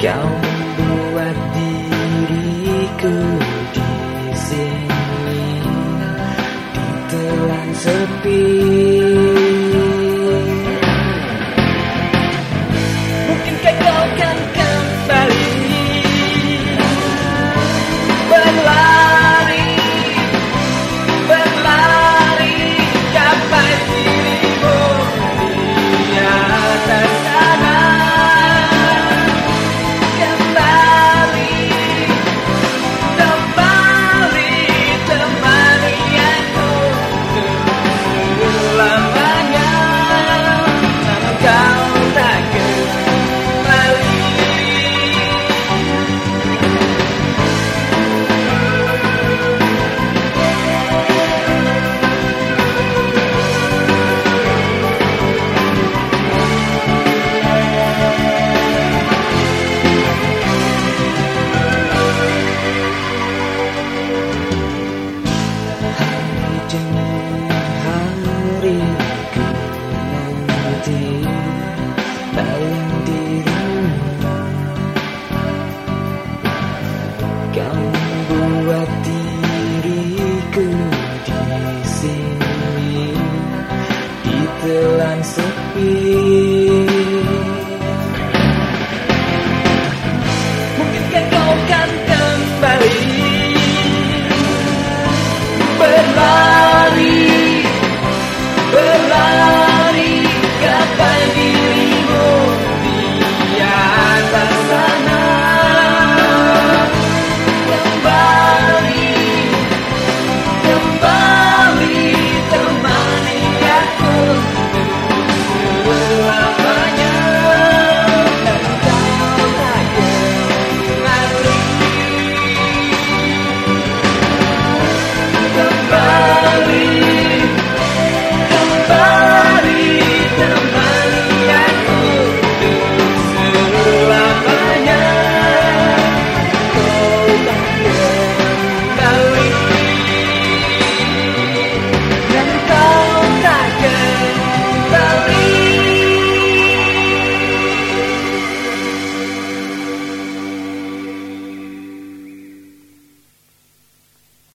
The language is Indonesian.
Kau membuat diriku di sini